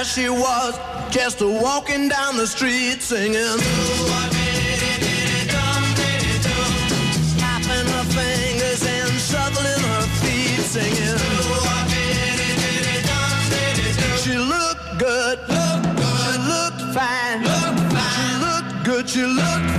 there she was, just walking down the street singing. Snapping her fingers and shuffling her feet singing. She looked good, she looked fine, she looked good, she looked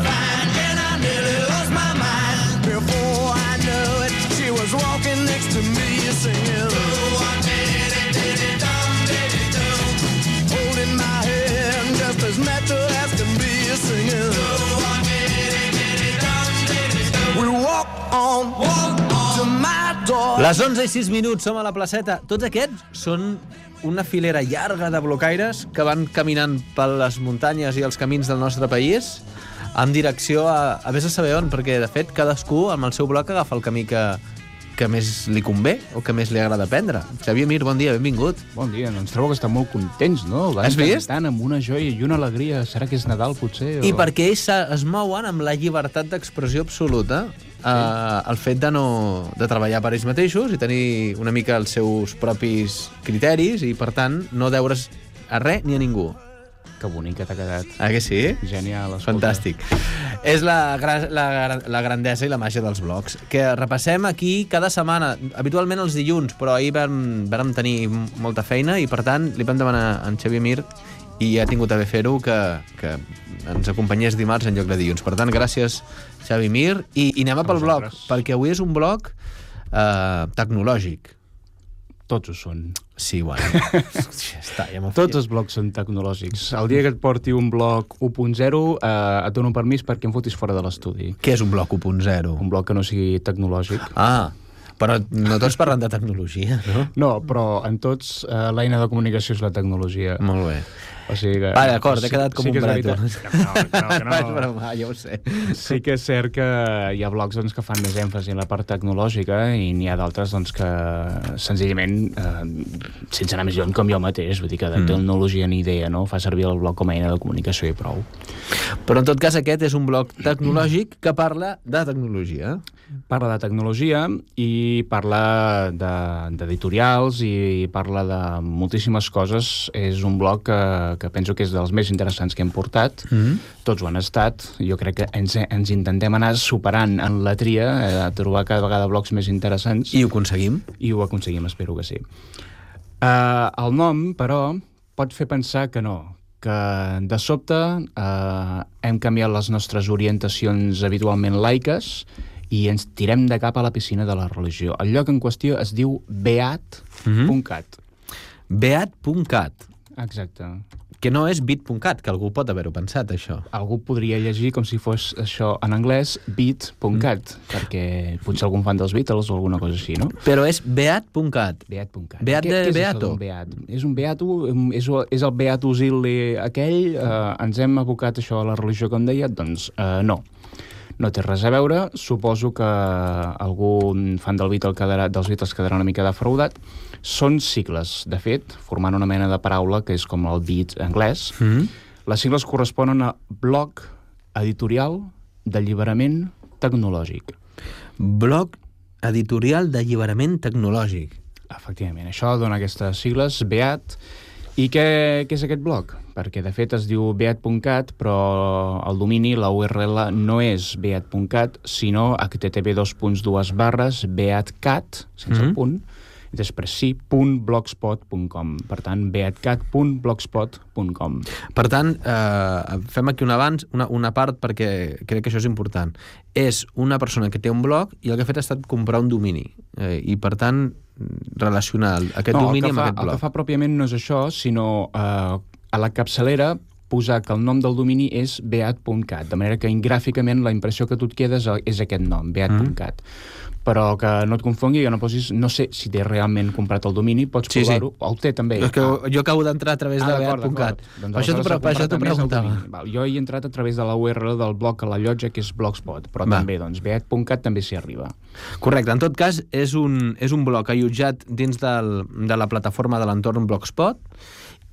Les 11 i 6 minuts som a la placeta. Tots aquests són una filera llarga de blocaires que van caminant per les muntanyes i els camins del nostre país en direcció a, a vés a saber on, perquè, de fet, cadascú amb el seu bloc agafa el camí que, que més li convé o que més li agrada prendre. Xavier Mir, bon dia, benvingut. Bon dia, ens trobo que estan molt contents, no? Van Has vist? cantant amb una joia i una alegria. Serà que és Nadal, potser? O... I perquè ells es mouen amb la llibertat d'expressió absoluta, eh, el fet de, no, de treballar per ells mateixos i tenir una mica els seus propis criteris i, per tant, no deure's a res ni a ningú. Que bonic que t'ha quedat. Ah, que sí? Genial, escolta. Fantàstic. És la, la, la grandesa i la màgia dels blogs, que repassem aquí cada setmana, habitualment els dilluns, però ahir vam, vam tenir molta feina i, per tant, li vam demanar a en Xavier Mir i ha tingut a bé fer-ho que, que ens acompanyés dimarts en lloc de dilluns. Per tant, gràcies, Xavi Mir. I, i anem a pel blog, perquè avui és un blog eh, tecnològic. Tots ho són. Sí, bueno. ja està, ja Tots els blocs són tecnològics. El dia que et porti un bloc 1.0 eh, et dono permís perquè em fotis fora de l'estudi. Què és un blog 1.0? Un bloc que no sigui tecnològic. Ah, però no tots parlen de tecnologia, no? No, però en tots eh, l'eina de comunicació és la tecnologia. Molt bé. O sigui que... Va, d'acord, he quedat com sí un veritat. No, no, no. és broma, ja ho sé. Sí que és cert que hi ha blocs doncs, que fan més èmfasi en la part tecnològica i n'hi ha d'altres doncs, que senzillament, eh, sense anar més lluny com jo mateix, vull dir que de Mm. tecnologia ni idea, no? fa servir el blog com a eina de comunicació i prou. Però en tot cas aquest és un blog tecnològic que parla de tecnologia. Parla de tecnologia i parla de- d'editorials i parla de moltíssimes coses. És un blog que, que penso que és dels més interessants que hem portat. Mm -hmm. Tots ho han estat. Jo crec que ens, ens intentem anar superant en la tria, eh, a trobar cada vegada blogs més interessants. I ho aconseguim. I ho aconseguim, espero que sí. Uh, el nom, però, pot fer pensar que no, que de sobte uh, hem canviat les nostres orientacions habitualment laiques i ens tirem de cap a la piscina de la religió. El lloc en qüestió es diu beat.cat. Beat.cat, Exacte. que no és bit.cat, que algú pot haver-ho pensat, això. Algú podria llegir com si fos això en anglès beat.cat, mm. perquè potser algun fan dels Beatles o alguna cosa així, no? Però és beat.cat. Beat.cat. Beat Què- de què és Beato? d'un Beat? És un beato, és, és el beato Zilli aquell, eh, ens hem abocat això a la religió, com deia? Doncs eh, no. No té res a veure, suposo que algun fan del Beatle quedarà, dels Beatles quedarà una mica defraudat. Són sigles, de fet, formant una mena de paraula que és com el beat anglès. Mm -hmm. Les sigles corresponen a bloc editorial d'alliberament tecnològic. Blog editorial d'alliberament tecnològic. Efectivament, això dona aquestes sigles, BEAT. I què, què és aquest blog? Perquè, de fet, es diu beat.cat, però el domini, la URL, no és beat.cat, sinó http barres beatcat, sense mm -hmm. el punt, i després sí, blogspot.com. Per tant, beatcat.blogspot.com. Per tant, eh, fem aquí un abans, una, una part, perquè crec que això és important. És una persona que té un blog i el que ha fet ha estat comprar un domini. Eh, I, per tant, relacionar el- aquest no, domini el que, amb fa, aquest el blog. que fa pròpiament no és això, sinó eh, a la capçalera posar que el nom del domini és beat.cat, de manera que gràficament la impressió que tu et quedes és aquest nom, beat.cat. Mm. Però que no et confongui, que no posis... No sé si té realment comprat el domini, pots Sí, sí. provar-ho. El té també. És que jo acabo d'entrar a través de d'acord, beat.cat. Doncs això t'ho pre- preguntava. Val, jo he entrat a través de la URL del blog que la llotja, que és Blogspot, però Va. també, doncs, beat.cat també s'hi arriba. Correcte, en tot cas, és un, és un blog allotjat dins del, de la plataforma de l'entorn Blogspot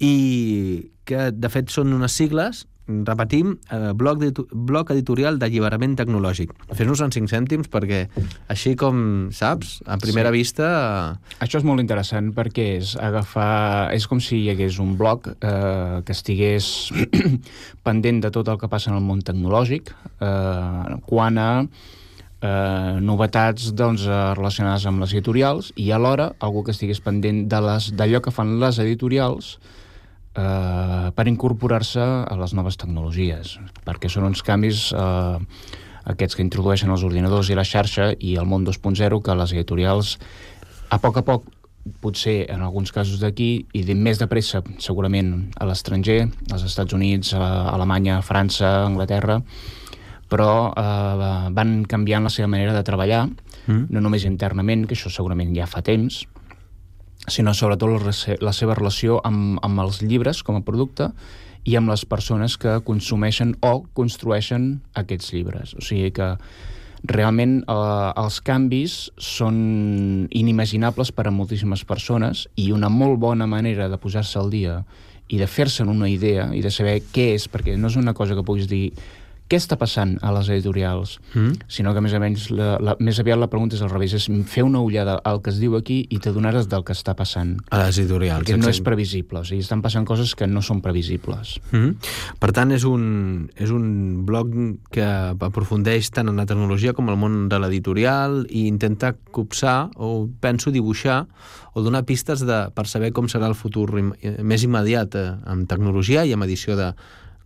i que, de fet, són unes sigles repetim, eh, bloc, bloc editorial d'alliberament tecnològic. Fes-nos en 5 cèntims perquè, així com saps, a primera sí. vista... eh, Això és molt interessant perquè és agafar... És com si hi hagués un blog eh, que estigués pendent de tot el que passa en el món tecnològic eh, quan a eh, novetats doncs, eh, relacionades amb les editorials i alhora algú que estigués pendent de les- d'allò que fan les editorials eh, per incorporar-se a les noves tecnologies, perquè són uns canvis eh, aquests que introdueixen els ordinadors i la xarxa i el món 2.0 que les editorials a poc a poc potser en alguns casos d'aquí i de més de pressa segurament a l'estranger, als Estats Units, a Alemanya, França, Anglaterra, però eh, van canviant la seva manera de treballar, Mm. no només internament, que això segurament ja fa temps, sinó sobretot la, seva relació amb, amb els llibres com a producte i amb les persones que consumeixen o construeixen aquests llibres. O sigui que realment eh, els canvis són inimaginables per a moltíssimes persones i una molt bona manera de posar-se al dia i de fer-se'n una idea i de saber què és, perquè no és una cosa que puguis dir què està passant a les editorials, Mm. sinó que més o menys la, la, més aviat la pregunta és al revés, és fer una ullada al que es diu aquí i t'adonaràs del que està passant. a les editorials. Perquè no és exacte. previsible, o sigui, estan passant coses que no són previsibles. Mm Per tant, és un, és un blog que aprofundeix tant en la tecnologia com el món de l'editorial i intenta copsar o penso dibuixar o donar pistes de, per saber com serà el futur im més immediat eh, amb tecnologia i amb edició de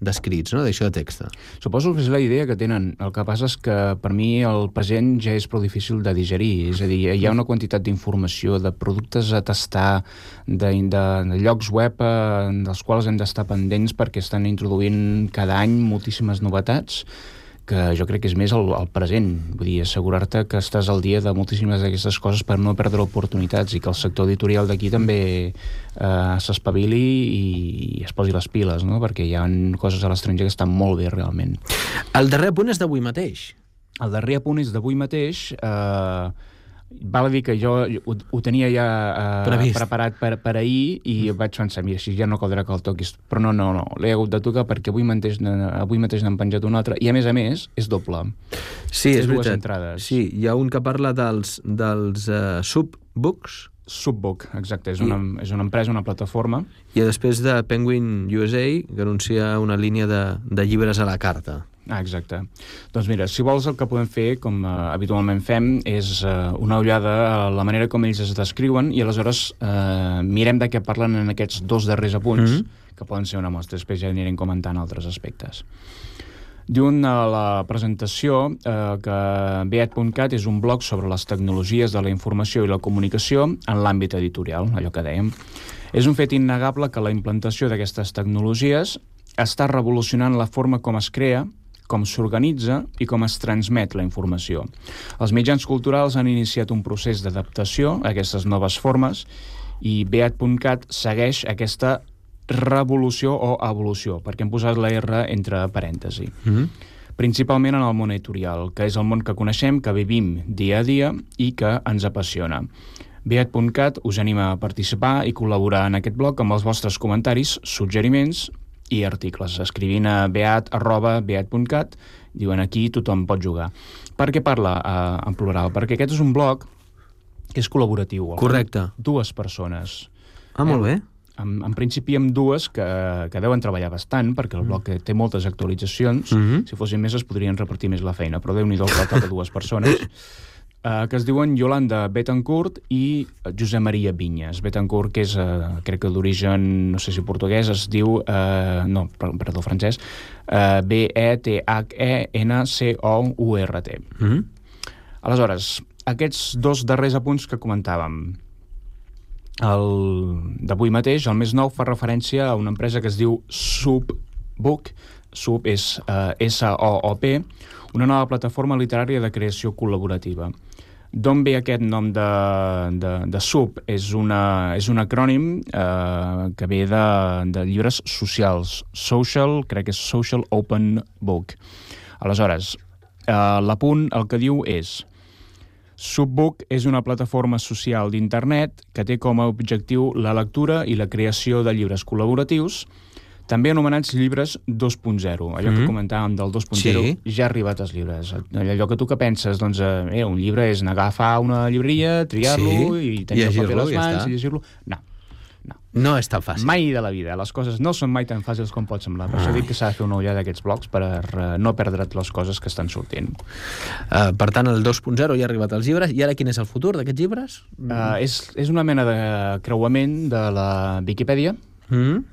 d'escrits, no? d'edició de text. Suposo que és la idea que tenen. El que passa és que per mi el present ja és prou difícil de digerir. És a dir, hi ha una quantitat d'informació, de productes a tastar, de, de, de llocs web eh, dels quals hem d'estar pendents perquè estan introduint cada any moltíssimes novetats que jo crec que és més el, el present. Vull dir, assegurar-te que estàs al dia de moltíssimes d'aquestes coses per no perdre oportunitats i que el sector editorial d'aquí també eh, s'espavili i, i es posi les piles, no? perquè hi ha coses a l'estranger que estan molt bé realment. El darrer punt és d'avui mateix. El darrer apunt és d'avui mateix. Eh, val a dir que jo ho, ho tenia ja eh, Previst. preparat per, per ahir i vaig pensar, mira, si ja no caldrà que el toquis. Però no, no, no, l'he hagut de tocar perquè avui mateix, avui mateix n'han penjat un altre i, a més a més, és doble. Sí, Té és dues veritat. entrades. Sí, hi ha un que parla dels, dels uh, subbooks Subbook, exacte, és una, és una empresa, una plataforma. i després de Penguin USA, que anuncia una línia de, de llibres a la carta. Ah, exacte. Doncs mira, si vols el que podem fer, com uh, habitualment fem, és uh, una ullada a la manera com ells es descriuen i aleshores uh, mirem de què parlen en aquests dos darrers apunts, mm -hmm. que poden ser una mostra. Després ja anirem comentant altres aspectes. Diuen a la presentació eh, que beat.cat és un blog sobre les tecnologies de la informació i la comunicació en l'àmbit editorial, allò que dèiem. És un fet innegable que la implantació d'aquestes tecnologies està revolucionant la forma com es crea, com s'organitza i com es transmet la informació. Els mitjans culturals han iniciat un procés d'adaptació a aquestes noves formes i Beat.cat segueix aquesta revolució o evolució, perquè hem posat la R entre parèntesi. Mm -hmm. Principalment en el món editorial, que és el món que coneixem, que vivim dia a dia i que ens apassiona. Beat.cat us anima a participar i col·laborar en aquest blog amb els vostres comentaris, suggeriments i articles. Escrivint a beat.beat.cat, diuen aquí tothom pot jugar. Per què parla eh, en plural? Perquè aquest és un blog que és col·laboratiu. el Correcte. Dues persones. Ah, molt bé. En, en principi amb dues que, que deuen treballar bastant, perquè el blog té moltes actualitzacions. Mhm. Si fossin més es podrien repartir més la feina, però déu-n'hi-do el total de dues persones. Uh, que es diuen Yolanda Betancourt i Josep Maria Vinyes. Betancourt, que és, uh, crec que d'origen, no sé si portuguès, es diu, uh, no, per- perdó, francès, uh, B-E-T-H-E-N-C-O-U-R-T. Mm -hmm. Aleshores, aquests dos darrers apunts que comentàvem, el d'avui mateix, el més nou, fa referència a una empresa que es diu Subbook, Sub és uh, S-O-O-P, una nova plataforma literària de creació col·laborativa. D'on ve aquest nom de, de, de SUB? És, una, és un acrònim eh, que ve de, de llibres socials. Social, crec que és Social Open Book. Aleshores, eh, l'apunt el que diu és Subbook és una plataforma social d'internet que té com a objectiu la lectura i la creació de llibres col·laboratius, també anomenats llibres 2.0. Allò que comentàvem del 2.0 Sí. ja ha arribat als llibres. Allò que tu que penses, doncs, eh, un llibre és anar a agafar una llibreria, triar-lo Sí, i tenir el paper a les ja mans està. i llegir-lo. No, no. No és tan fàcil. Mai de la vida. Les coses no són mai tan fàcils com pot semblar. Per això dic que s'ha de fer una ullada d'aquests blocs per eh, no perdre't les coses que estan sortint. Uh, per tant, el 2.0 ja ha arribat als llibres. I ara quin és el futur d'aquests llibres? Uh, és, és una mena de creuament de la Viquipèdia. Mm?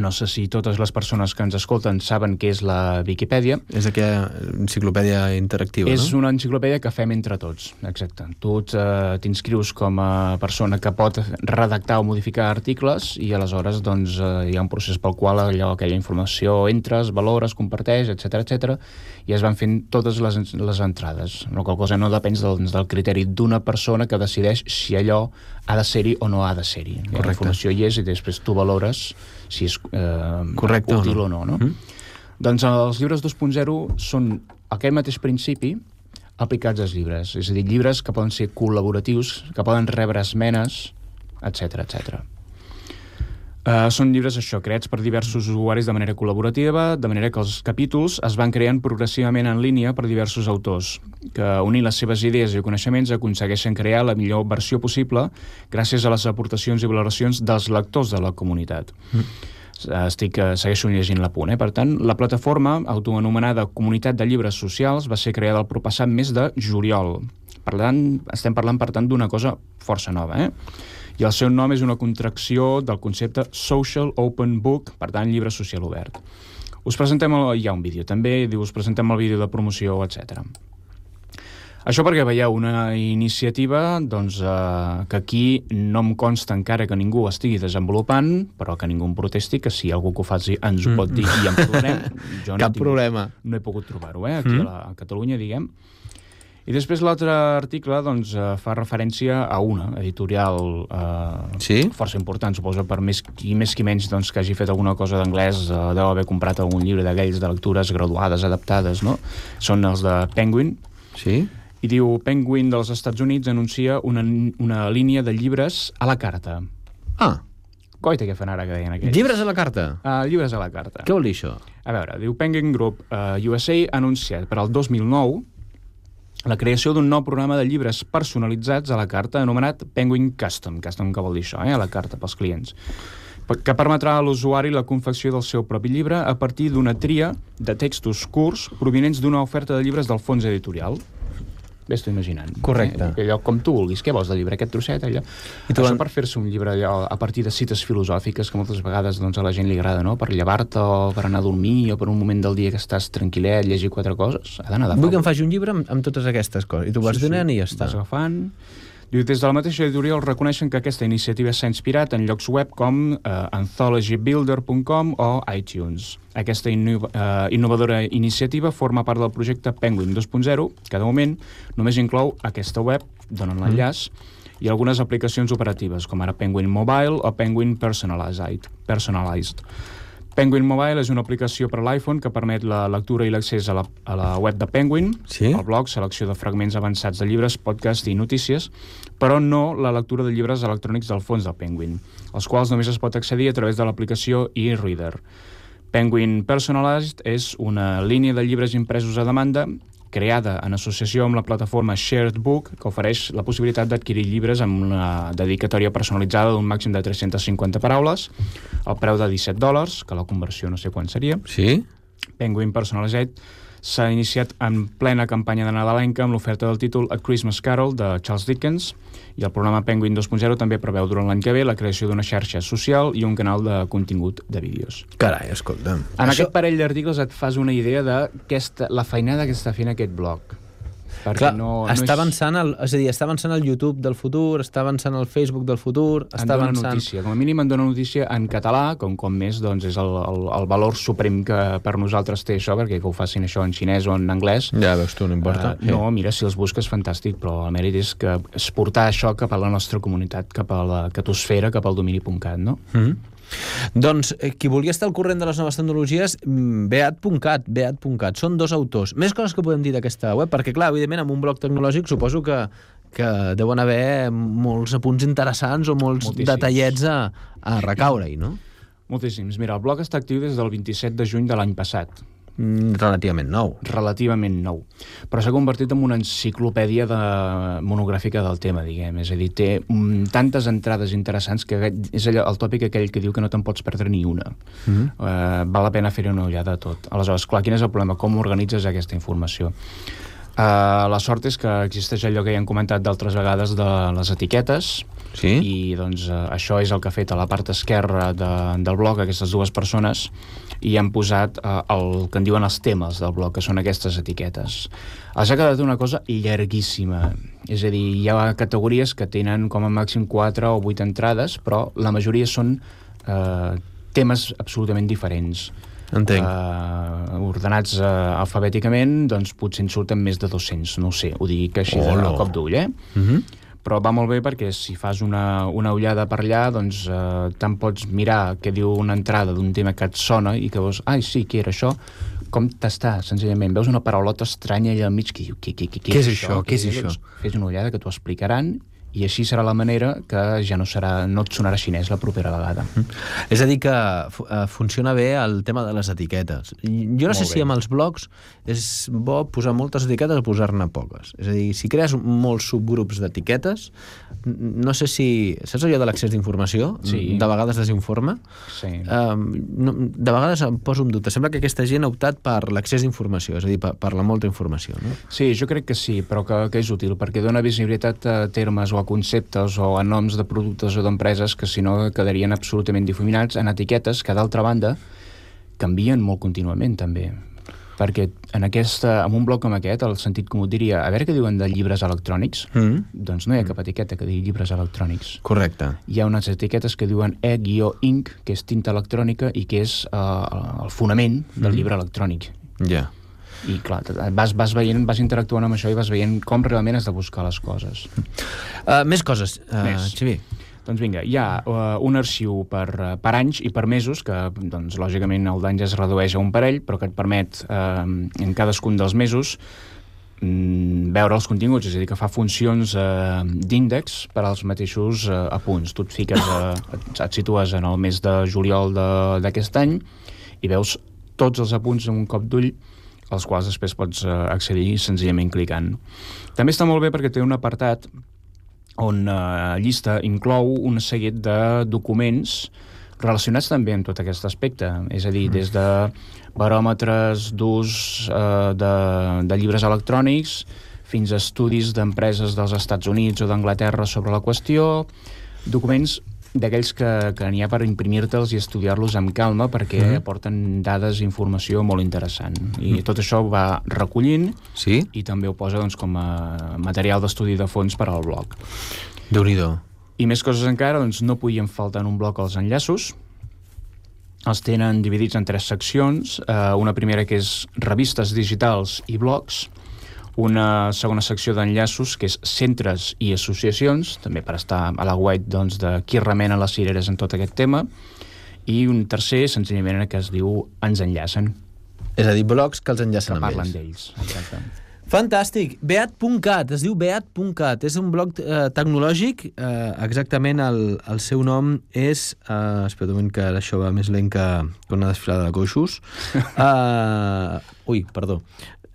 No sé si totes les persones que ens escolten saben què és la Viquipèdia. És aquella enciclopèdia interactiva, És no? una enciclopèdia que fem entre tots, exacte. Tu eh, t'inscrius com a persona que pot redactar o modificar articles i aleshores doncs, eh, hi ha un procés pel qual allò, aquella informació entres, valores, comparteix, etc etc i es van fent totes les, les entrades. La qual cosa no depèn doncs, del criteri d'una persona que decideix si allò ha de ser-hi o no ha de ser-hi. La informació hi és i després tu valores si és eh, Correcte o útil no. o no. no? Mhm. Doncs els llibres 2.0 són aquest mateix principi aplicats als llibres. És a dir, llibres que poden ser col·laboratius, que poden rebre esmenes, etc etc. Uh, són llibres, això, creats per diversos usuaris de manera col·laborativa, de manera que els capítols es van creant progressivament en línia per diversos autors, que unint les seves idees i coneixements aconsegueixen crear la millor versió possible gràcies a les aportacions i valoracions dels lectors de la comunitat. Mm. Estic, eh, segueixo llegint l'apunt. Eh? Per tant, la plataforma, autoanomenada Comunitat de Llibres Socials, va ser creada el propassat mes de juliol. Per tant, estem parlant, per tant, d'una cosa força nova. Eh? I el seu nom és una contracció del concepte Social Open Book, per tant, llibre social obert. Us presentem, el, hi ha un vídeo també, diu, us presentem el vídeo de promoció, etc. Això perquè veieu una iniciativa doncs, eh, que aquí no em consta encara que ningú estigui desenvolupant, però que ningú em protesti, que si algú que ho faci ens ho pot dir i en parlarem. Jo no Cap he tingut- problema. No he pogut trobar-ho, eh, aquí a, la, a Catalunya, diguem. I després l'altre article doncs, eh, fa referència a una editorial eh, Sí? força important, suposo, per més qui més qui menys doncs, que hagi fet alguna cosa d'anglès eh, deu haver comprat algun llibre d'aquells de lectures graduades, adaptades, no? Són els de Penguin, Sí? i diu Penguin dels Estats Units anuncia una, una línia de llibres a la carta. Ah, Coita què fan ara que deien aquells? llibres a la carta. Uh, llibres a la carta. Què vol dir això? A veure, diu Penguin Group uh, USA ha anunciat per al 2009 la creació d'un nou programa de llibres personalitzats a la carta anomenat Penguin Custom. Custom que vol dir això, eh? a la carta pels clients que permetrà a l'usuari la confecció del seu propi llibre a partir d'una tria de textos curts provinents d'una oferta de llibres del fons editorial. Estic imaginant. Correcte. Eh? Allò com tu vulguis. Què vols de llibre? Aquest trosset, allò? I tu Això en- per fer-se un llibre allò, a partir de cites filosòfiques que moltes vegades doncs, a la gent li agrada, no? Per llevar-te o per anar a dormir o per un moment del dia que estàs tranquil·let, llegir quatre coses. Ha d'anar de Vull que em faci un llibre amb, amb totes aquestes coses. I tu vas donant i ja està. Vas agafant... Diu, des de la mateixa editorial reconeixen que aquesta iniciativa s'ha inspirat en llocs web com eh, anthologybuilder.com o iTunes. Aquesta inno eh, innovadora iniciativa forma part del projecte Penguin 2.0, que de moment només inclou aquesta web, donen l'enllaç, i algunes aplicacions operatives, com ara Penguin Mobile o Penguin Personalized. Personalized. Penguin Mobile és una aplicació per a l'iPhone que permet la lectura i l'accés a, la, a la web de Penguin, Sí? el blog, selecció de fragments avançats de llibres, podcast i notícies, però no la lectura de llibres electrònics del fons del Penguin, als quals només es pot accedir a través de l'aplicació e-reader. Penguin Personalized és una línia de llibres impresos a demanda creada en associació amb la plataforma Shared Book, que ofereix la possibilitat d'adquirir llibres amb una dedicatòria personalitzada d'un màxim de 350 paraules, al preu de 17 dòlars, que la conversió no sé quan seria. Sí? Penguin Personalized s'ha iniciat en plena campanya de Nadalenca amb l'oferta del títol A Christmas Carol de Charles Dickens i el programa Penguin 2.0 també preveu durant l'any que ve la creació d'una xarxa social i un canal de contingut de vídeos. Carai, escolta'm. En Això... aquest parell d'articles et fas una idea de aquesta, la feinada que està fent aquest blog. Perquè Clar, no, no està avançant, el, és a dir, està avançant el YouTube del futur, està avançant el Facebook del futur, Em està avançant... notícia, com a mínim em dona notícia en català, com com més doncs, és el, el, el valor suprem que per nosaltres té això, perquè que ho facin això en xinès o en anglès, Ja veus tu, no importa. Uh, no, mira, si els busques, fantàstic, però el mèrit és que és portar això cap a la nostra comunitat, cap a la catosfera, cap al domini.cat, no? Mm -hmm. Doncs eh, qui vulgui estar al corrent de les noves tecnologies, mm, beat.cat, beat.cat. Són dos autors. Més coses que podem dir d'aquesta web, perquè clar, evidentment, amb un blog tecnològic suposo que, que deuen haver molts apunts interessants o molts Moltíssims. detallets a, a recaure-hi, no? Moltíssims. Mira, el blog està actiu des del 27 de juny de l'any passat, Relativament nou. relativament nou, però s'ha convertit en una enciclopèdia de... monogràfica del tema, diguem. És a dir, té mm, tantes entrades interessants que és allò, el tòpic aquell que diu que no te'n pots perdre ni una. Mm -hmm. uh, val la pena fer-hi una ullada a tot. Aleshores, clar, quin és el problema? Com organitzes aquesta informació? Uh, la sort és que existeix allò que ja hem comentat d'altres vegades de les etiquetes, Sí? i doncs eh, això és el que ha fet a la part esquerra de, del blog aquestes dues persones i han posat eh, el que en diuen els temes del blog, que són aquestes etiquetes. Els ha quedat una cosa llarguíssima, és a dir, hi ha categories que tenen com a màxim 4 o 8 entrades, però la majoria són eh, temes absolutament diferents. Entenc. Uh, ordenats uh, alfabèticament, doncs potser en surten més de 200, no ho sé, ho dic així de Hola. cop d'ull, eh? Mm -hmm. Però va molt bé perquè si fas una, una ullada per allà doncs eh, tant pots mirar què diu una entrada d'un tema que et sona i que veus, ai sí, què era això? com t'està, senzillament. Veus una paraulota estranya allà al mig que diu, què, què, què, Què és això? Què és això? Doncs fes una ullada que t'ho explicaran i així serà la manera que ja no serà no et sonarà xinès la propera vegada. És a dir, que eh, funciona bé el tema de les etiquetes. Jo no sé Molt si bé. amb els blogs és bo posar moltes etiquetes o posar-ne poques. És a dir, si crees molts subgrups d'etiquetes, no sé si... Saps allò de l'accés d'informació? Sí. De vegades desinforma. Sí. Um, no, de vegades em poso en dubte. Sembla que aquesta gent ha optat per l'accés d'informació, és a dir, per, per la molta informació. No? Sí, jo crec que sí, però que, que és útil, perquè dona visibilitat a termes o a conceptes o a noms de productes o d'empreses que si no quedarien absolutament difuminats en etiquetes que, d'altra banda, canvien molt contínuament, també. Perquè en, aquesta, en un bloc com aquest, el sentit comú diria, a veure què diuen de llibres electrònics, Mm. doncs no hi ha cap etiqueta que digui llibres electrònics. Correcte. Hi ha unes etiquetes que diuen e-ink, que és tinta electrònica i que és uh, el fonament del llibre electrònic. Ja. I clar, vas, vas veient, vas interactuant amb això i vas veient com realment has de buscar les coses. Uh, més coses, uh, Més. Xavi. Doncs vinga, hi ha uh, un arxiu per, uh, per anys i per mesos, que doncs, lògicament el d'anys es redueix a un parell, però que et permet uh, en cadascun dels mesos mm, veure els continguts, és a dir, que fa funcions uh, d'índex per als mateixos uh, apunts. Tu et fiques, uh, et, et situes en el mes de juliol d'aquest any i veus tots els apunts en un cop d'ull als quals després pots uh, accedir senzillament clicant. També està molt bé perquè té un apartat on eh, llista inclou un seguit de documents relacionats també amb tot aquest aspecte. És a dir, des de baròmetres d'ús eh, de, de llibres electrònics fins a estudis d'empreses dels Estats Units o d'Anglaterra sobre la qüestió, documents d'aquells que, que n'hi ha per imprimir-te'ls i estudiar-los amb calma perquè Mhm. aporten dades i informació molt interessant. I tot això ho va recollint Sí? i també ho posa doncs, com a material d'estudi de fons per al blog. déu nhi I més coses encara, doncs no podien faltar en un bloc els enllaços. Els tenen dividits en tres seccions. Eh, una primera que és revistes digitals i blogs. Una segona secció d'enllaços, que és centres i associacions, també per estar a la web doncs, de qui remena les cireres en tot aquest tema. I un tercer, senzillament, que es diu Ens enllacen, És a dir, blogs que els que enllacen amb parlen ells. d'ells. Exacte. Fantàstic. Beat.cat, es diu beat.cat. És un blog eh, tecnològic. Eh, exactament el, el seu nom és... Eh, espera un moment, que això va més lent que, que una desfilada de coixos. Uh, ui, perdó.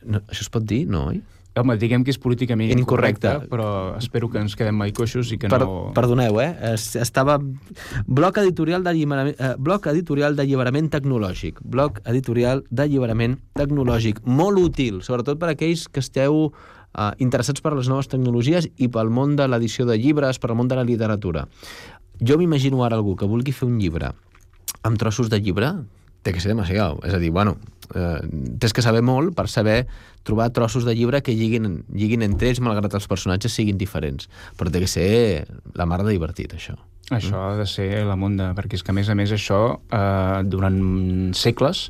No, això es pot dir? No, oi? Home, diguem que és políticament Incorrecte. incorrecte, però espero que ens quedem mai coixos i que Per, no... Perdoneu, eh? Es, estava... Bloc editorial d'alliberament eh, bloc editorial d'alliberament tecnològic. Bloc editorial d'alliberament tecnològic. Molt útil, sobretot per aquells que esteu eh, interessats per les noves tecnologies i pel món de l'edició de llibres, per al món de la literatura. Jo m'imagino ara algú que vulgui fer un llibre amb trossos de llibre, té que ser demasiado. És a dir, bueno, eh, tens que saber molt per saber trobar trossos de llibre que lliguin, lliguin entre ells, malgrat els personatges siguin diferents. Però té que ser la mar de divertit, això. Això ha de ser la monda, perquè és que, a més a més, això, eh, durant segles,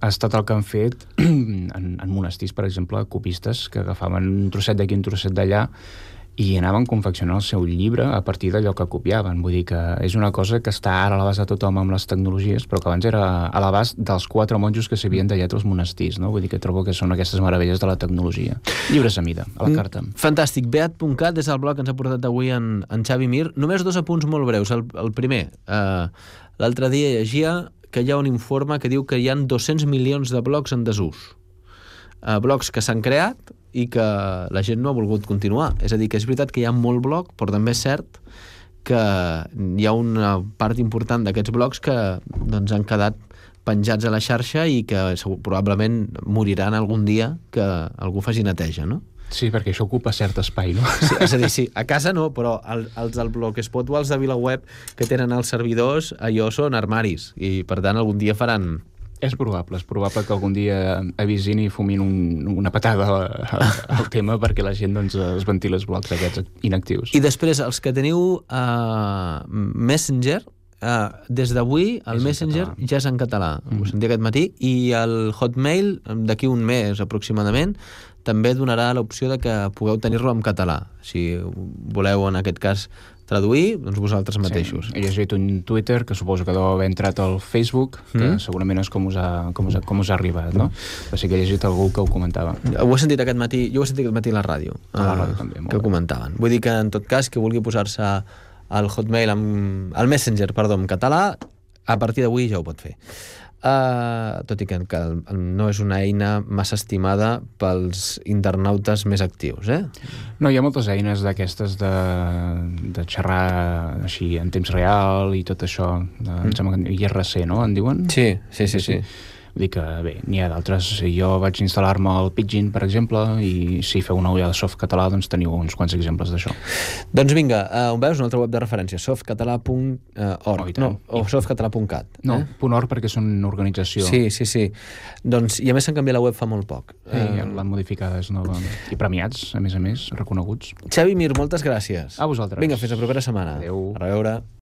ha estat el que han fet en, en monestirs, per exemple, copistes, que agafaven un trosset d'aquí, un trosset d'allà, i anaven confeccionant el seu llibre a partir d'allò que copiaven. Vull dir que és una cosa que està ara a l'abast de tothom amb les tecnologies, però que abans era a l'abast dels quatre monjos que s'havien tallat als monestirs. No? Vull dir que trobo que són aquestes meravelles de la tecnologia. Llibres a mida, a la carta. Mm, fantàstic. Beat.cat és el blog que ens ha portat avui en, en Xavi Mir. Només dos apunts molt breus. El, el primer, eh, l'altre dia llegia que hi ha un informe que diu que hi han 200 milions de blogs en desús. Eh, blogs que s'han creat i que la gent no ha volgut continuar. És a dir, que és veritat que hi ha molt blog, però també és cert que hi ha una part important d'aquests blocs que doncs, han quedat penjats a la xarxa i que probablement moriran algun dia que algú faci neteja, no? Sí, perquè això ocupa cert espai, no? Sí, és a dir, sí, a casa no, però el, els del Blogspot o els de VilaWeb que tenen els servidors, allò són armaris, i per tant algun dia faran és probable, és probable que algun dia avisin i fumin un, una patada al tema perquè la gent doncs, es ventili els blocs aquests inactius. I després, els que teniu uh, Messenger, uh, des d'avui el és Messenger ja és en català, mm -hmm. ho sentia aquest matí, i el Hotmail, d'aquí un mes aproximadament, també donarà l'opció de que pugueu tenir-lo en català. Si voleu, en aquest cas, traduir, doncs vosaltres mateixos. Sí. He llegit un Twitter que suposo que deu haver entrat al Facebook, que mm. segurament és com us, ha, com, us ha, com us ha arribat, no? Però sí que he llegit algú que ho comentava. Ho he sentit aquest matí, jo ho he sentit aquest matí a la ràdio. A la ràdio uh, també, Que ho comentaven. Vull dir que, en tot cas, que vulgui posar-se al Hotmail, amb, al Messenger, perdó, en català, a partir d'avui ja ho pot fer. Uh, tot i que, que no és una eina massa estimada pels internautes més actius, eh? No, hi ha moltes eines d'aquestes de, de xerrar així en temps real i tot això, de, mm. em sembla que IRC, no?, en diuen? Sí, sí, sí, sí. sí. Vull dir que, bé, n'hi ha d'altres. Jo vaig instal·lar-me el Pidgin, per exemple, i si feu una ullada de soft català, doncs teniu uns quants exemples d'això. Doncs vinga, uh, on veus? Una altra web de referència, softcatalà.org, oh, no, o softcatalà.cat. No, eh? .org perquè és una organització. Sí, sí, sí. Doncs, I a més s'han canviat la web fa molt poc. Sí, uh, l'han modificada, és nova. I premiats, a més a més, reconeguts. Xavi Mir, moltes gràcies. A vosaltres. Vinga, fins la propera setmana. Adéu. A reveure.